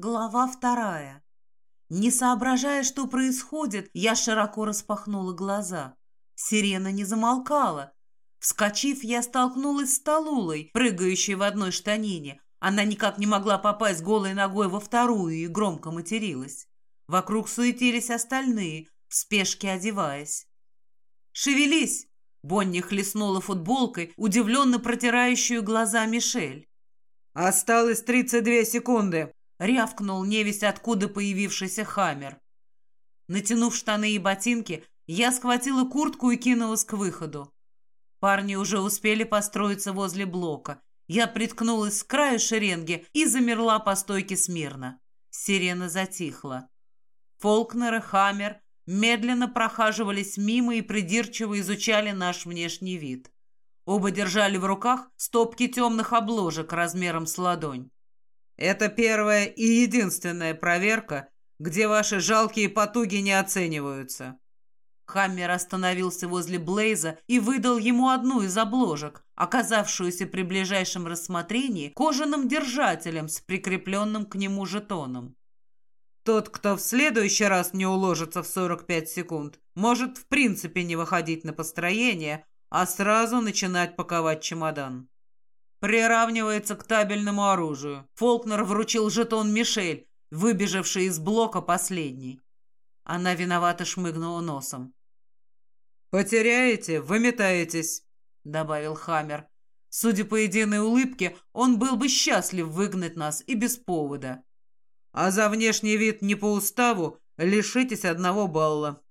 Глава вторая. Не соображая, что происходит, я широко распахнула глаза. Сирена не замолкала. Вскочив, я столкнулась с Талулой, прыгающей в одной штанине. Она никак не могла попасть голой ногой во вторую и громко материлась. Вокруг суетились остальные, в спешке одеваясь. «Шевелись!» — Бонни хлестнула футболкой, удивленно протирающую глаза Мишель. «Осталось тридцать две секунды!» — рявкнул невесть откуда появившийся хаммер. Натянув штаны и ботинки, я схватила куртку и кинулась к выходу. Парни уже успели построиться возле блока. Я приткнулась к краю шеренги и замерла по стойке смирно. Сирена затихла. Фолкнер и Хаммер медленно прохаживались мимо и придирчиво изучали наш внешний вид. Оба держали в руках стопки темных обложек размером с ладонь. Это первая и единственная проверка, где ваши жалкие потуги не оцениваются. Хаммер остановился возле Блейза и выдал ему одну из обложек, оказавшуюся при ближайшем рассмотрении кожаным держателем с прикрепленным к нему жетоном. Тот, кто в следующий раз не уложится в 45 секунд, может в принципе не выходить на построение, а сразу начинать паковать чемодан приравнивается к табельному оружию. Фолкнер вручил жетон Мишель, выбежавший из блока последний. Она виновато шмыгнула носом. «Потеряете, выметаетесь», — добавил Хаммер. Судя по единой улыбке, он был бы счастлив выгнать нас и без повода. «А за внешний вид не по уставу лишитесь одного балла».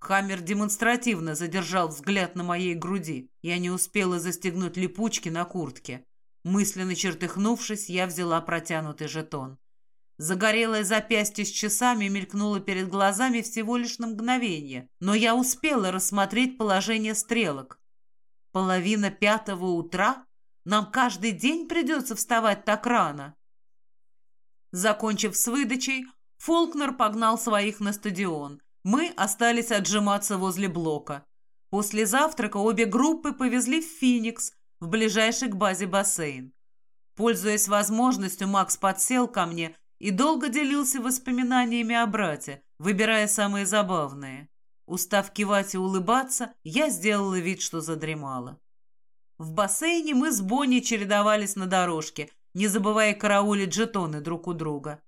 Хаммер демонстративно задержал взгляд на моей груди. Я не успела застегнуть липучки на куртке. Мысленно чертыхнувшись, я взяла протянутый жетон. Загорелое запястье с часами мелькнуло перед глазами всего лишь на мгновение, но я успела рассмотреть положение стрелок. Половина пятого утра? Нам каждый день придется вставать так рано. Закончив с выдачей, Фолкнер погнал своих на стадион. Мы остались отжиматься возле блока. После завтрака обе группы повезли в Феникс, в ближайший к базе бассейн. Пользуясь возможностью, Макс подсел ко мне и долго делился воспоминаниями о брате, выбирая самые забавные. Устав кивать и улыбаться, я сделала вид, что задремала. В бассейне мы с Бонни чередовались на дорожке, не забывая караулить жетоны друг у друга.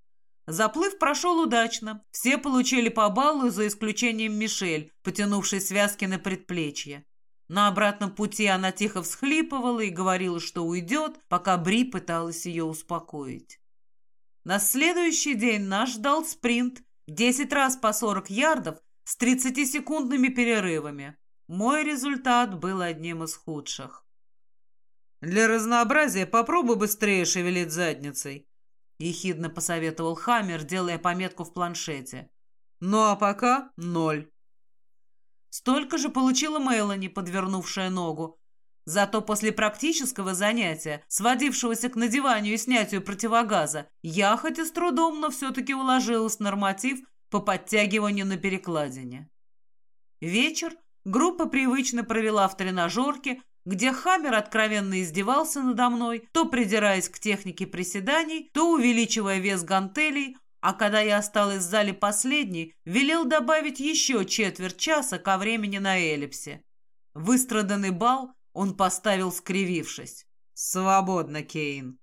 Заплыв прошел удачно. Все получили по баллу, за исключением Мишель, потянувшей связки на предплечье. На обратном пути она тихо всхлипывала и говорила, что уйдет, пока Бри пыталась ее успокоить. На следующий день нас ждал спринт, 10 раз по 40 ярдов с 30-секундными перерывами. Мой результат был одним из худших. «Для разнообразия попробуй быстрее шевелить задницей», — ехидно посоветовал Хаммер, делая пометку в планшете. «Ну а пока ноль». Столько же получила Мелани, подвернувшая ногу. Зато после практического занятия, сводившегося к надеванию и снятию противогаза, я хоть и с трудом, но все-таки уложилась норматив по подтягиванию на перекладине. Вечер группа привычно провела в тренажерке, где Хаммер откровенно издевался надо мной, то придираясь к технике приседаний, то увеличивая вес гантелей, а когда я осталась в зале последней, велел добавить еще четверть часа ко времени на эллипсе. Выстраданный бал он поставил, скривившись. «Свободно, Кейн».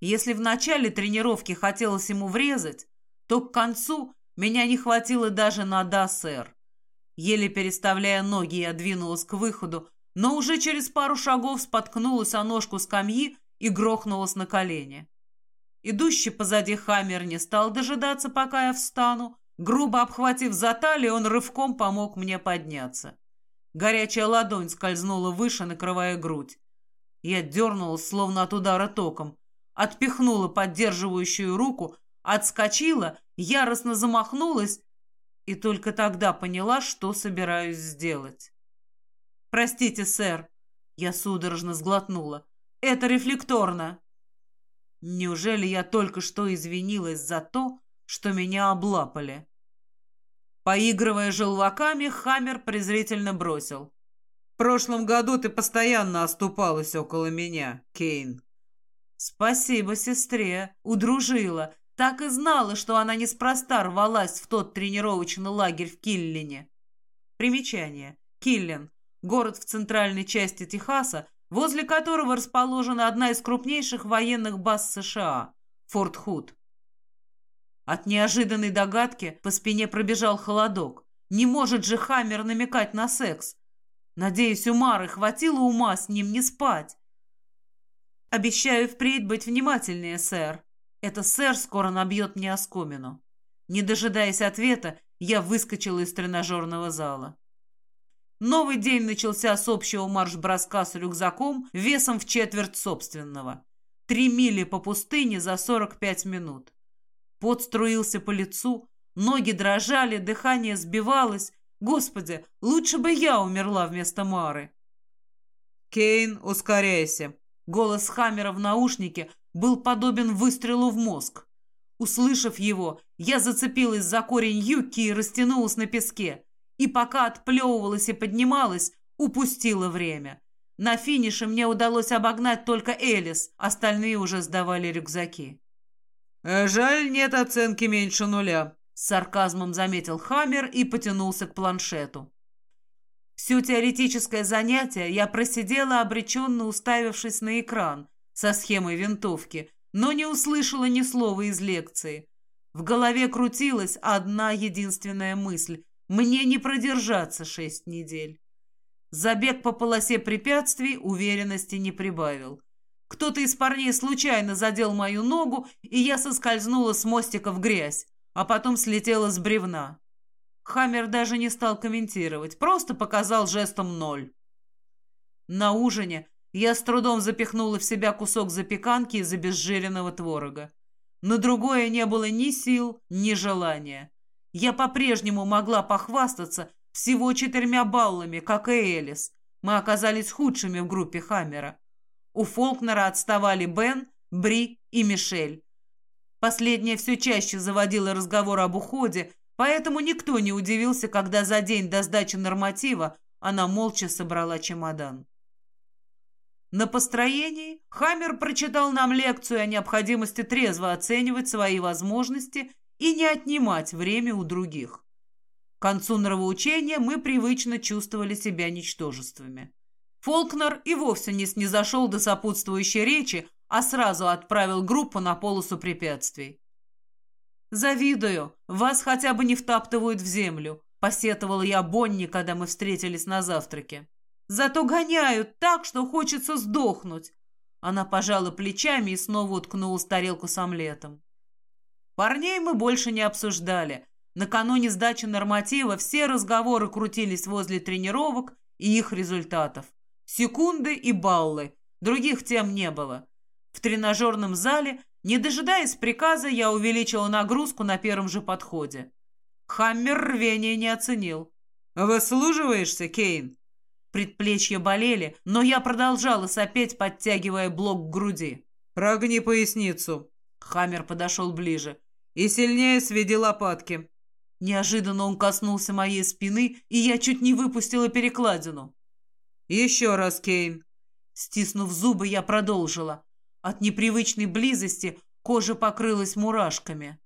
Если в начале тренировки хотелось ему врезать, то к концу меня не хватило даже на «да, сэр». Еле переставляя ноги, я двинулась к выходу, но уже через пару шагов споткнулась о ножку скамьи и грохнулась на колени. Идущий позади Хаммер не стал дожидаться, пока я встану. Грубо обхватив за талию, он рывком помог мне подняться. Горячая ладонь скользнула выше, накрывая грудь. Я дернулась, словно от удара током, отпихнула поддерживающую руку, отскочила, яростно замахнулась и только тогда поняла, что собираюсь сделать. «Простите, сэр», — я судорожно сглотнула, — «это рефлекторно». Неужели я только что извинилась за то, что меня облапали? Поигрывая желваками, Хаммер презрительно бросил. «В прошлом году ты постоянно оступалась около меня, Кейн». «Спасибо, сестре, удружила. Так и знала, что она неспроста рвалась в тот тренировочный лагерь в Киллине. Примечание. Киллин – город в центральной части Техаса, возле которого расположена одна из крупнейших военных баз США – Форт Худ. От неожиданной догадки по спине пробежал холодок. Не может же Хаммер намекать на секс. Надеюсь, у Мары хватило ума с ним не спать. Обещаю впредь быть внимательнее, сэр. Это сэр скоро набьет мне оскомину. Не дожидаясь ответа, я выскочила из тренажерного зала. Новый день начался с общего марш-броска с рюкзаком весом в четверть собственного. Три мили по пустыне за 45 минут. Пот струился по лицу, ноги дрожали, дыхание сбивалось. Господи, лучше бы я умерла вместо Мары. «Кейн, ускоряйся!» Голос Хаммера в наушнике был подобен выстрелу в мозг. Услышав его, я зацепилась за корень юбки и растянулась на песке. И пока отплевывалась и поднималась, упустила время. На финише мне удалось обогнать только Элис, остальные уже сдавали рюкзаки. Э, «Жаль, нет оценки меньше нуля», — с сарказмом заметил Хаммер и потянулся к планшету. Все теоретическое занятие я просидела, обреченно уставившись на экран со схемой винтовки, но не услышала ни слова из лекции. В голове крутилась одна единственная мысль — мне не продержаться шесть недель. Забег по полосе препятствий уверенности не прибавил. Кто-то из парней случайно задел мою ногу, и я соскользнула с мостика в грязь, а потом слетела с бревна. Хаммер даже не стал комментировать, просто показал жестом ноль. На ужине я с трудом запихнула в себя кусок запеканки из обезжиренного творога. На другое не было ни сил, ни желания. Я по-прежнему могла похвастаться всего четырьмя баллами, как и Элис. Мы оказались худшими в группе Хаммера. У Фолкнера отставали Бен, Бри и Мишель. Последняя все чаще заводила разговор об уходе, поэтому никто не удивился, когда за день до сдачи норматива она молча собрала чемодан. На построении Хаммер прочитал нам лекцию о необходимости трезво оценивать свои возможности и не отнимать время у других. К концу нравоучения мы привычно чувствовали себя ничтожествами. Фолкнер и вовсе не снизошел до сопутствующей речи, а сразу отправил группу на полосу препятствий. «Завидую, вас хотя бы не втаптывают в землю», — посетовала я Бонни, когда мы встретились на завтраке. «Зато гоняют так, что хочется сдохнуть». Она пожала плечами и снова уткнулась в тарелку с омлетом. Парней мы больше не обсуждали. Накануне сдачи норматива все разговоры крутились возле тренировок и их результатов. Секунды и баллы. Других тем не было. В тренажерном зале, не дожидаясь приказа, я увеличила нагрузку на первом же подходе. Хаммер рвения не оценил. «Выслуживаешься, Кейн?» Предплечья болели, но я продолжала сопеть, подтягивая блок к груди. «Прогни поясницу». Хаммер подошел ближе. «И сильнее сведи лопатки». Неожиданно он коснулся моей спины, и я чуть не выпустила перекладину. «Еще раз, Кейн!» Стиснув зубы, я продолжила. От непривычной близости кожа покрылась мурашками.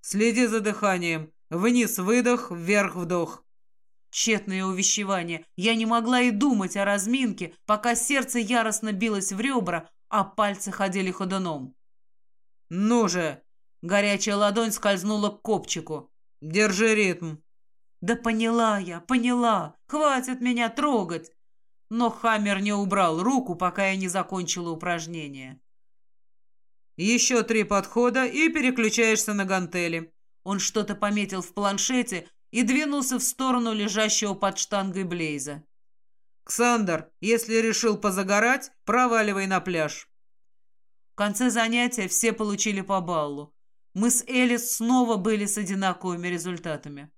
«Следи за дыханием. Вниз выдох, вверх вдох». Тщетное увещевание. Я не могла и думать о разминке, пока сердце яростно билось в ребра, а пальцы ходили ходуном. «Ну же!» Горячая ладонь скользнула к копчику. «Держи ритм». «Да поняла я, поняла. Хватит меня трогать но Хаммер не убрал руку, пока я не закончила упражнение. «Еще три подхода и переключаешься на гантели». Он что-то пометил в планшете и двинулся в сторону лежащего под штангой Блейза. «Ксандр, если решил позагорать, проваливай на пляж». В конце занятия все получили по баллу. Мы с Элис снова были с одинаковыми результатами.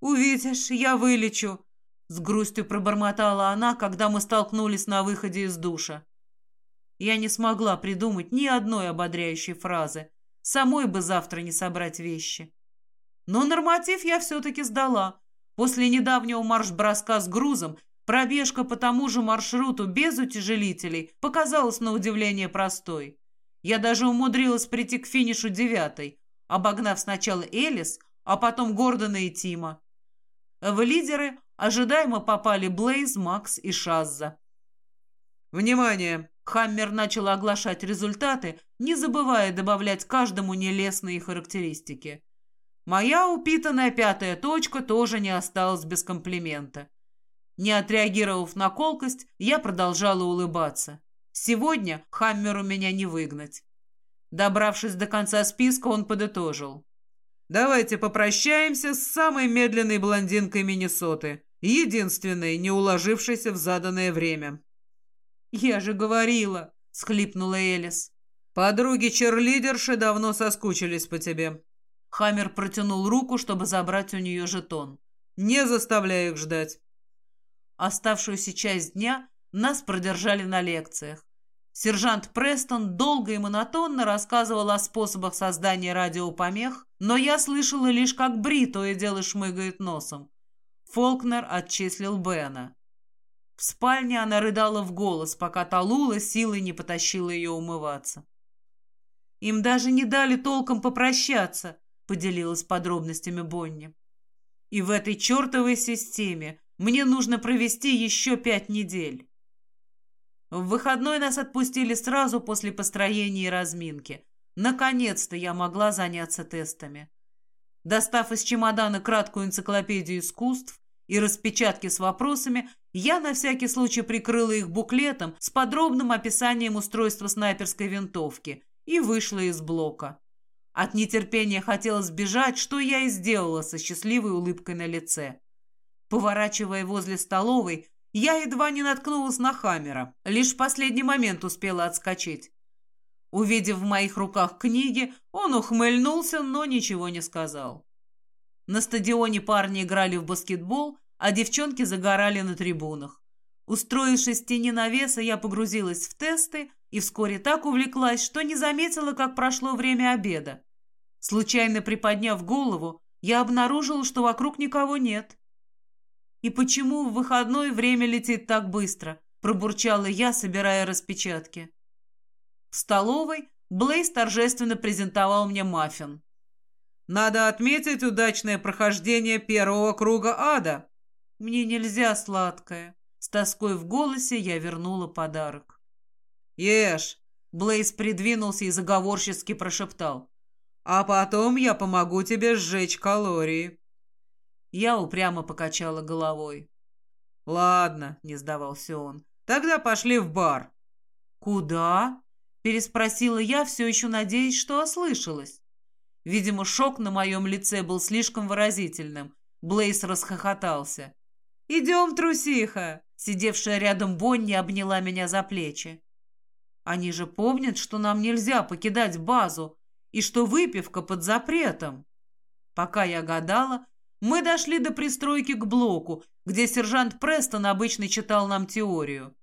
«Увидишь, я вылечу», с грустью пробормотала она, когда мы столкнулись на выходе из душа. Я не смогла придумать ни одной ободряющей фразы. Самой бы завтра не собрать вещи. Но норматив я все-таки сдала. После недавнего марш-броска с грузом пробежка по тому же маршруту без утяжелителей показалась на удивление простой. Я даже умудрилась прийти к финишу девятой, обогнав сначала Элис, а потом Гордона и Тима. В лидеры ожидаемо попали Блейз, Макс и Шазза. «Внимание!» Хаммер начал оглашать результаты, не забывая добавлять каждому нелестные характеристики. Моя упитанная пятая точка тоже не осталась без комплимента. Не отреагировав на колкость, я продолжала улыбаться. Сегодня Хаммеру меня не выгнать. Добравшись до конца списка, он подытожил. «Давайте попрощаемся с самой медленной блондинкой Миннесоты, единственной, не уложившейся в заданное время». «Я же говорила», — схлипнула Элис. «Подруги-черлидерши давно соскучились по тебе». Хаммер протянул руку, чтобы забрать у нее жетон. «Не заставляй их ждать». Оставшуюся часть дня нас продержали на лекциях. Сержант Престон долго и монотонно рассказывал о способах создания радиопомех, но я слышала лишь, как Бри то и дело шмыгает носом. Фолкнер отчислил Бена. В спальне она рыдала в голос, пока Талула силой не потащила ее умываться. «Им даже не дали толком попрощаться», — поделилась подробностями Бонни. «И в этой чертовой системе мне нужно провести еще пять недель». В выходной нас отпустили сразу после построения и разминки. Наконец-то я могла заняться тестами. Достав из чемодана краткую энциклопедию искусств и распечатки с вопросами, я на всякий случай прикрыла их буклетом с подробным описанием устройства снайперской винтовки и вышла из блока. От нетерпения хотелось бежать, что я и сделала со счастливой улыбкой на лице. Поворачивая возле столовой, я едва не наткнулась на Хаммера, лишь в последний момент успела отскочить. Увидев в моих руках книги, он ухмыльнулся, но ничего не сказал. На стадионе парни играли в баскетбол, а девчонки загорали на трибунах. Устроившись в тени навеса, я погрузилась в тесты и вскоре так увлеклась, что не заметила, как прошло время обеда. Случайно приподняв голову, я обнаружила, что вокруг никого нет. «И почему в выходной время летит так быстро?» – пробурчала я, собирая распечатки. В столовой Блейз торжественно презентовал мне маффин. «Надо отметить удачное прохождение первого круга ада». «Мне нельзя сладкое». С тоской в голосе я вернула подарок. «Ешь!» Блейз придвинулся и заговорчески прошептал. «А потом я помогу тебе сжечь калории». Я упрямо покачала головой. «Ладно», — не сдавался он, — «тогда пошли в бар». «Куда?» — переспросила я, все еще надеясь, что ослышалась. Видимо, шок на моем лице был слишком выразительным. Блейс расхохотался. «Идем, трусиха!» Сидевшая рядом Бонни обняла меня за плечи. «Они же помнят, что нам нельзя покидать базу и что выпивка под запретом». Пока я гадала, мы дошли до пристройки к блоку, где сержант Престон обычно читал нам теорию.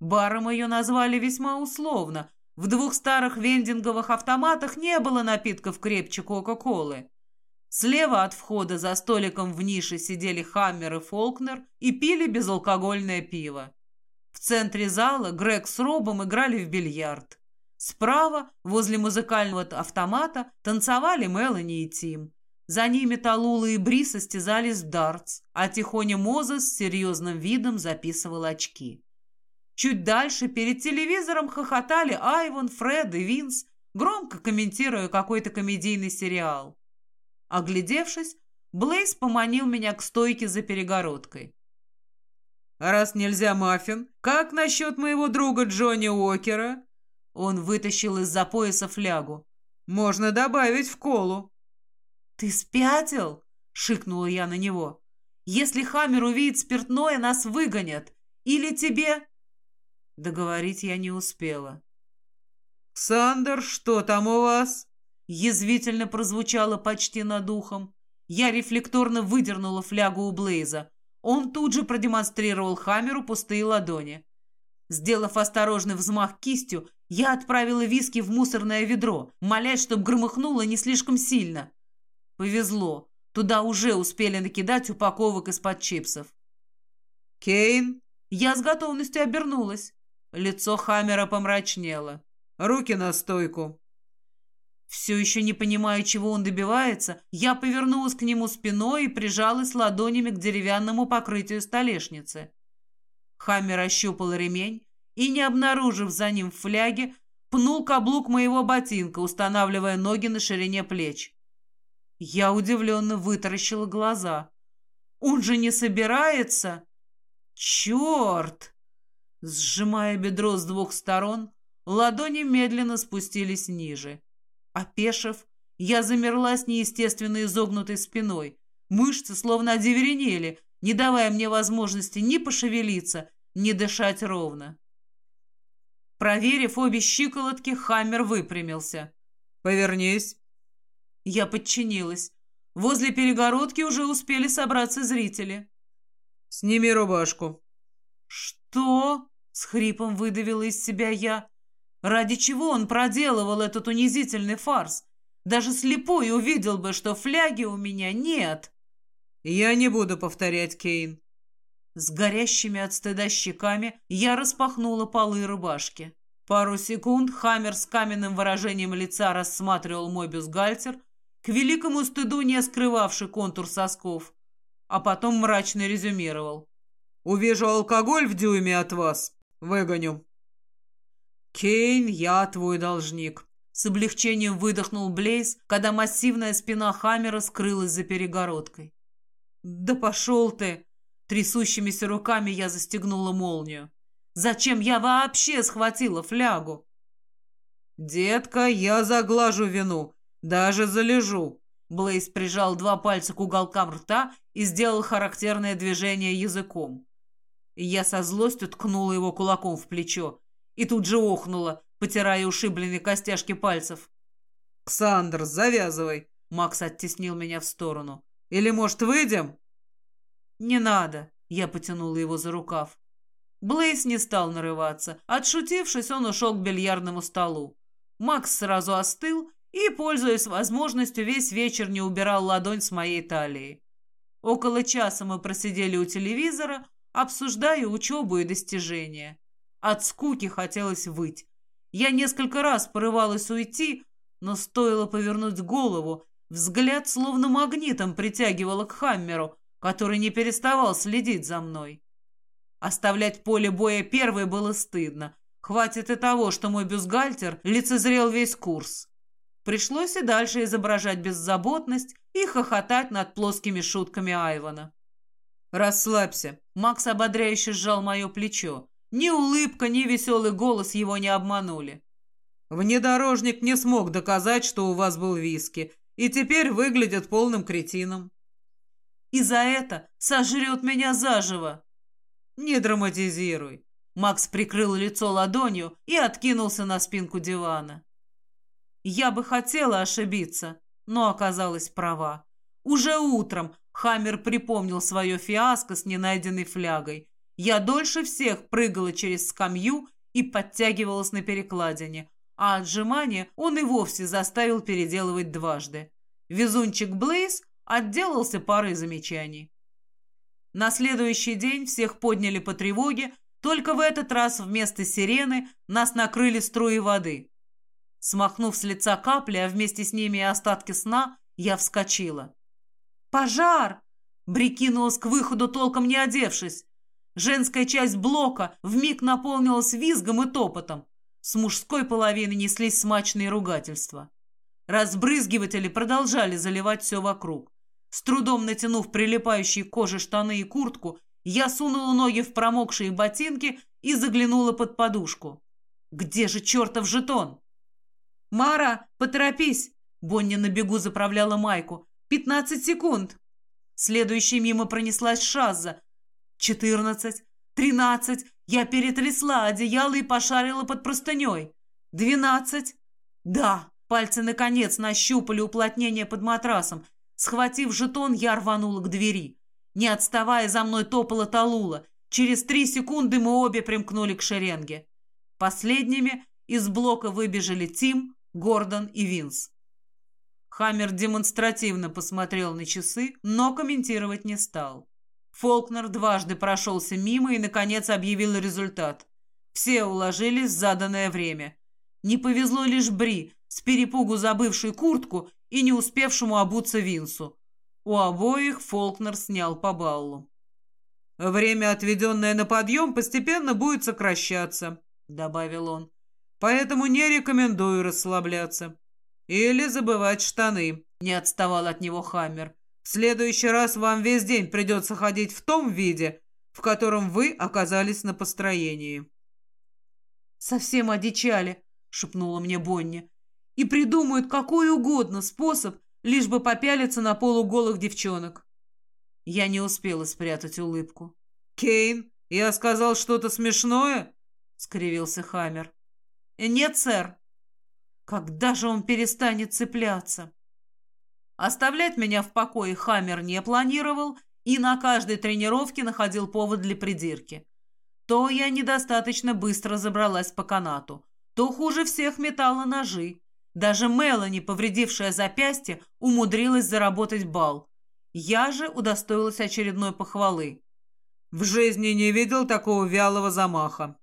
Баром ее назвали весьма условно. В двух старых вендинговых автоматах не было напитков крепче Кока-Колы. Слева от входа за столиком в нише сидели Хаммер и Фолкнер и пили безалкогольное пиво. В центре зала Грег с Робом играли в бильярд. Справа, возле музыкального автомата, танцевали Мелани и Тим. За ними Талула и Бри состязались в дартс, а Тихоня Мозес с серьезным видом записывал очки. Чуть дальше перед телевизором хохотали Айвон, Фред и Винс, громко комментируя какой-то комедийный сериал. Оглядевшись, Блейз поманил меня к стойке за перегородкой. «А раз нельзя маффин, как насчет моего друга Джонни Уокера?» Он вытащил из-за пояса флягу. «Можно добавить в колу». «Ты спятил?» — шикнула я на него. «Если Хаммер увидит спиртное, нас выгонят. Или тебе...» Договорить я не успела. «Сандер, что там у вас?» Язвительно прозвучало почти над ухом. Я рефлекторно выдернула флягу у Блейза. Он тут же продемонстрировал Хаммеру пустые ладони. Сделав осторожный взмах кистью, я отправила виски в мусорное ведро, молясь, чтобы громыхнуло не слишком сильно. Повезло. Туда уже успели накидать упаковок из-под чипсов. «Кейн?» Я с готовностью обернулась. Лицо Хаммера помрачнело. Руки на стойку. Все еще не понимая, чего он добивается, я повернулась к нему спиной и прижалась ладонями к деревянному покрытию столешницы. Хаммер ощупал ремень и, не обнаружив за ним фляги, пнул каблук моего ботинка, устанавливая ноги на ширине плеч. Я удивленно вытаращила глаза. «Он же не собирается?» «Черт!» Сжимая бедро с двух сторон, ладони медленно спустились ниже. Опешив, я замерла с неестественно изогнутой спиной. Мышцы словно одеверенели, не давая мне возможности ни пошевелиться, ни дышать ровно. Проверив обе щиколотки, Хаммер выпрямился. «Повернись». Я подчинилась. Возле перегородки уже успели собраться зрители. «Сними рубашку». «Что?» — с хрипом выдавила из себя я. Ради чего он проделывал этот унизительный фарс? Даже слепой увидел бы, что фляги у меня нет. Я не буду повторять, Кейн. С горящими от стыда щеками я распахнула полы рубашки. Пару секунд Хаммер с каменным выражением лица рассматривал мой бюстгальтер, к великому стыду не скрывавший контур сосков, а потом мрачно резюмировал. «Увижу алкоголь в дюйме от вас. Выгоню». «Кейн, я твой должник», — с облегчением выдохнул Блейз, когда массивная спина Хаммера скрылась за перегородкой. «Да пошел ты!» Трясущимися руками я застегнула молнию. «Зачем я вообще схватила флягу?» «Детка, я заглажу вину, даже залежу». Блейз прижал два пальца к уголкам рта и сделал характерное движение языком. Я со злостью ткнула его кулаком в плечо и тут же охнула, потирая ушибленные костяшки пальцев. «Ксандр, завязывай!» Макс оттеснил меня в сторону. «Или, может, выйдем?» «Не надо!» Я потянула его за рукав. Блейс не стал нарываться. Отшутившись, он ушел к бильярдному столу. Макс сразу остыл и, пользуясь возможностью, весь вечер не убирал ладонь с моей талии. Около часа мы просидели у телевизора, обсуждая учебу и достижения. От скуки хотелось выть. Я несколько раз порывалась уйти, но стоило повернуть голову, взгляд словно магнитом притягивало к Хаммеру, который не переставал следить за мной. Оставлять поле боя первой было стыдно. Хватит и того, что мой бюстгальтер лицезрел весь курс. Пришлось и дальше изображать беззаботность и хохотать над плоскими шутками Айвана. «Расслабься», — Макс ободряюще сжал мое плечо. Ни улыбка, ни веселый голос его не обманули. «Внедорожник не смог доказать, что у вас был виски, и теперь выглядит полным кретином». «И за это сожрет меня заживо!» «Не драматизируй!» Макс прикрыл лицо ладонью и откинулся на спинку дивана. Я бы хотела ошибиться, но оказалась права. Уже утром Хаммер припомнил свое фиаско с ненайденной флягой я дольше всех прыгала через скамью и подтягивалась на перекладине, а отжимания он и вовсе заставил переделывать дважды. Везунчик Блейз отделался парой замечаний. На следующий день всех подняли по тревоге, только в этот раз вместо сирены нас накрыли струи воды. Смахнув с лица капли, а вместе с ними и остатки сна, я вскочила. «Пожар!» Бри к выходу, толком не одевшись. Женская часть блока вмиг наполнилась визгом и топотом. С мужской половины неслись смачные ругательства. Разбрызгиватели продолжали заливать все вокруг. С трудом натянув прилипающие к коже штаны и куртку, я сунула ноги в промокшие ботинки и заглянула под подушку. «Где же чертов жетон?» «Мара, поторопись!» Бонни на бегу заправляла майку. «Пятнадцать секунд!» Следующей мимо пронеслась Шаза, Четырнадцать, тринадцать. Я перетрясла одеяло и пошарила под простыней. Двенадцать. Да, пальцы наконец нащупали уплотнение под матрасом. Схватив жетон, я рванула к двери. Не отставая, за мной топала Талула. Через три секунды мы обе примкнули к шеренге. Последними из блока выбежали Тим, Гордон и Винс. Хаммер демонстративно посмотрел на часы, но комментировать не стал. Фолкнер дважды прошелся мимо и, наконец, объявил результат. Все уложились в заданное время. Не повезло лишь Бри, с перепугу забывшей куртку и не успевшему обуться Винсу. У обоих Фолкнер снял по баллу. «Время, отведенное на подъем, постепенно будет сокращаться», — добавил он. «Поэтому не рекомендую расслабляться. Или забывать штаны», — не отставал от него Хаммер. «В следующий раз вам весь день придется ходить в том виде, в котором вы оказались на построении». «Совсем одичали», — шепнула мне Бонни. «И придумают какой угодно способ, лишь бы попялиться на полуголых девчонок». Я не успела спрятать улыбку. «Кейн, я сказал что-то смешное?» — скривился Хаммер. «Нет, сэр». «Когда же он перестанет цепляться?» Оставлять меня в покое Хаммер не планировал и на каждой тренировке находил повод для придирки. То я недостаточно быстро забралась по канату, то хуже всех метала ножи. Даже Мелани, повредившая запястье, умудрилась заработать бал. Я же удостоилась очередной похвалы. В жизни не видел такого вялого замаха.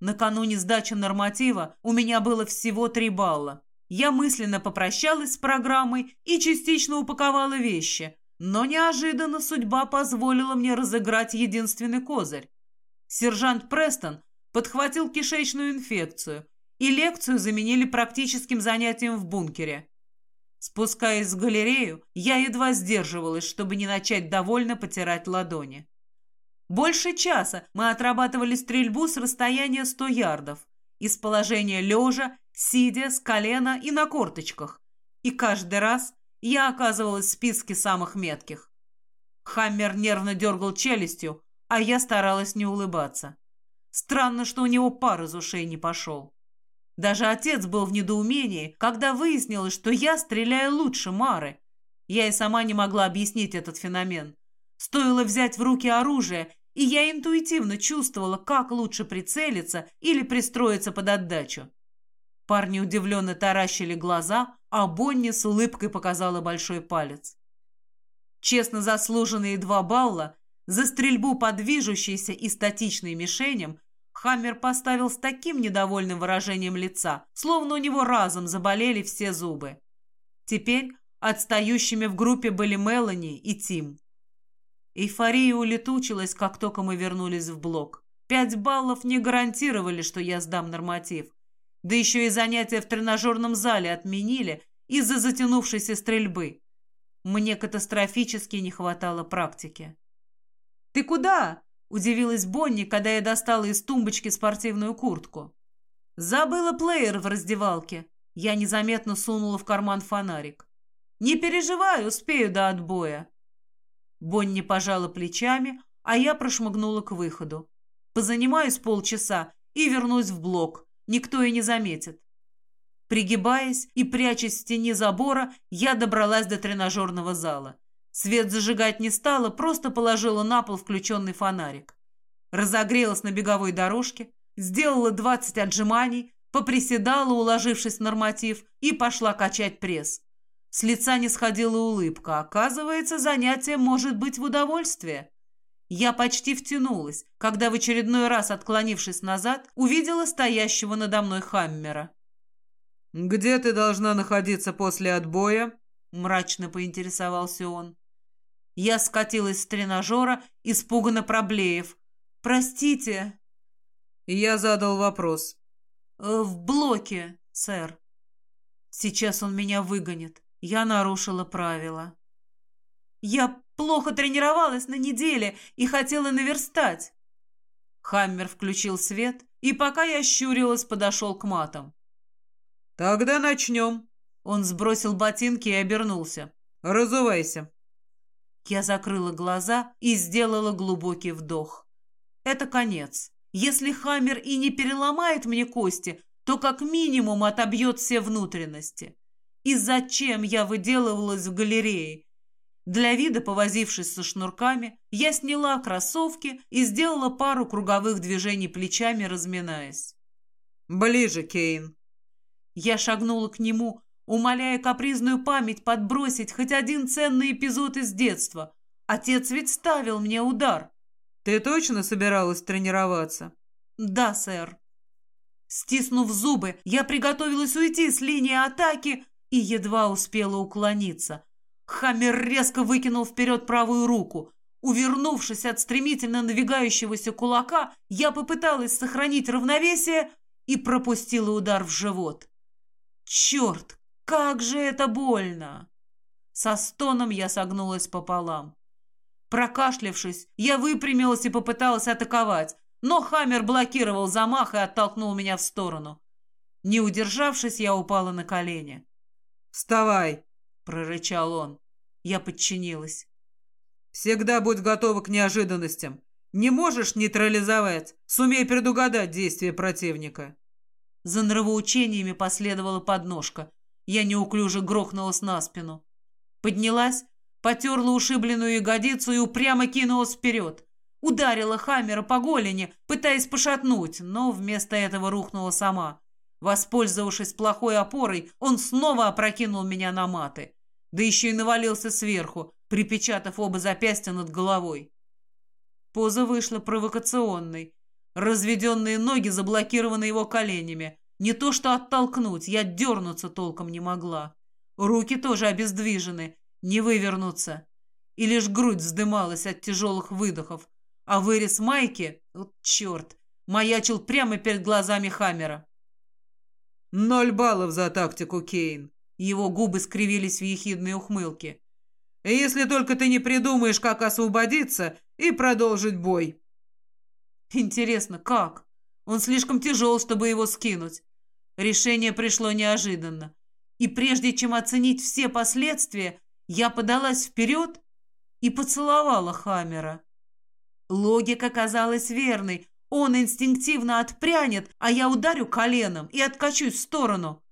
Накануне сдачи норматива у меня было всего три балла. Я мысленно попрощалась с программой и частично упаковала вещи, но неожиданно судьба позволила мне разыграть единственный козырь. Сержант Престон подхватил кишечную инфекцию, и лекцию заменили практическим занятием в бункере. Спускаясь в галерею, я едва сдерживалась, чтобы не начать довольно потирать ладони. Больше часа мы отрабатывали стрельбу с расстояния 100 ярдов, из положения лежа, сидя, с колена и на корточках. И каждый раз я оказывалась в списке самых метких. Хаммер нервно дергал челюстью, а я старалась не улыбаться. Странно, что у него пар из ушей не пошел. Даже отец был в недоумении, когда выяснилось, что я стреляю лучше Мары. Я и сама не могла объяснить этот феномен. Стоило взять в руки оружие, и я интуитивно чувствовала, как лучше прицелиться или пристроиться под отдачу. Парни удивленно таращили глаза, а Бонни с улыбкой показала большой палец. Честно заслуженные два балла за стрельбу по движущейся и статичной мишеням Хаммер поставил с таким недовольным выражением лица, словно у него разом заболели все зубы. Теперь отстающими в группе были Мелани и Тим. Эйфория улетучилась, как только мы вернулись в блок. Пять баллов не гарантировали, что я сдам норматив. Да еще и занятия в тренажерном зале отменили из-за затянувшейся стрельбы. Мне катастрофически не хватало практики. «Ты куда?» – удивилась Бонни, когда я достала из тумбочки спортивную куртку. «Забыла плеер в раздевалке». Я незаметно сунула в карман фонарик. «Не переживай, успею до отбоя». Бонни пожала плечами, а я прошмыгнула к выходу. Позанимаюсь полчаса и вернусь в блок. Никто и не заметит. Пригибаясь и прячась в тени забора, я добралась до тренажерного зала. Свет зажигать не стала, просто положила на пол включенный фонарик. Разогрелась на беговой дорожке, сделала 20 отжиманий, поприседала, уложившись в норматив, и пошла качать пресс. С лица не сходила улыбка. Оказывается, занятие может быть в удовольствие. Я почти втянулась, когда в очередной раз, отклонившись назад, увидела стоящего надо мной Хаммера. «Где ты должна находиться после отбоя?» — мрачно поинтересовался он. Я скатилась с тренажера, испуганно проблеев. «Простите». Я задал вопрос. «Э, «В блоке, сэр. Сейчас он меня выгонит. Я нарушила правила». «Я плохо тренировалась на неделе и хотела наверстать». Хаммер включил свет, и пока я щурилась, подошел к матам. «Тогда начнем». Он сбросил ботинки и обернулся. «Разувайся». Я закрыла глаза и сделала глубокий вдох. Это конец. Если Хаммер и не переломает мне кости, то как минимум отобьет все внутренности. И зачем я выделывалась в галерее? Для вида, повозившись со шнурками, я сняла кроссовки и сделала пару круговых движений плечами, разминаясь. «Ближе, Кейн!» Я шагнула к нему, умоляя капризную память подбросить хоть один ценный эпизод из детства. Отец ведь ставил мне удар. Ты точно собиралась тренироваться? Да, сэр. Стиснув зубы, я приготовилась уйти с линии атаки и едва успела уклониться. Хаммер резко выкинул вперед правую руку. Увернувшись от стремительно навигающегося кулака, я попыталась сохранить равновесие и пропустила удар в живот. Черт, как же это больно! Со стоном я согнулась пополам. Прокашлявшись, я выпрямилась и попыталась атаковать, но Хаммер блокировал замах и оттолкнул меня в сторону. Не удержавшись, я упала на колени. «Вставай!» — прорычал он. Я подчинилась. «Всегда будь готова к неожиданностям. Не можешь нейтрализовать, сумей предугадать действия противника». За нравоучениями последовала подножка. Я неуклюже грохнулась на спину. Поднялась, потерла ушибленную ягодицу и упрямо кинулась вперед. Ударила Хаммера по голени, пытаясь пошатнуть, но вместо этого рухнула сама. Воспользовавшись плохой опорой, он снова опрокинул меня на маты. Да еще и навалился сверху, припечатав оба запястья над головой. Поза вышла провокационной. Разведенные ноги заблокированы его коленями. Не то что оттолкнуть, я дернуться толком не могла. Руки тоже обездвижены, не вывернуться. И лишь грудь вздымалась от тяжелых выдохов. А вырез майки, вот черт, маячил прямо перед глазами Хаммера. «Ноль баллов за тактику, Кейн!» Его губы скривились в ехидной ухмылке. «Если только ты не придумаешь, как освободиться и продолжить бой». «Интересно, как? Он слишком тяжел, чтобы его скинуть». Решение пришло неожиданно. И прежде чем оценить все последствия, я подалась вперед и поцеловала Хаммера. Логика казалась верной. Он инстинктивно отпрянет, а я ударю коленом и откачусь в сторону.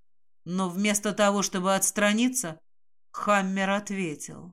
Но вместо того, чтобы отстраниться, Хаммер ответил.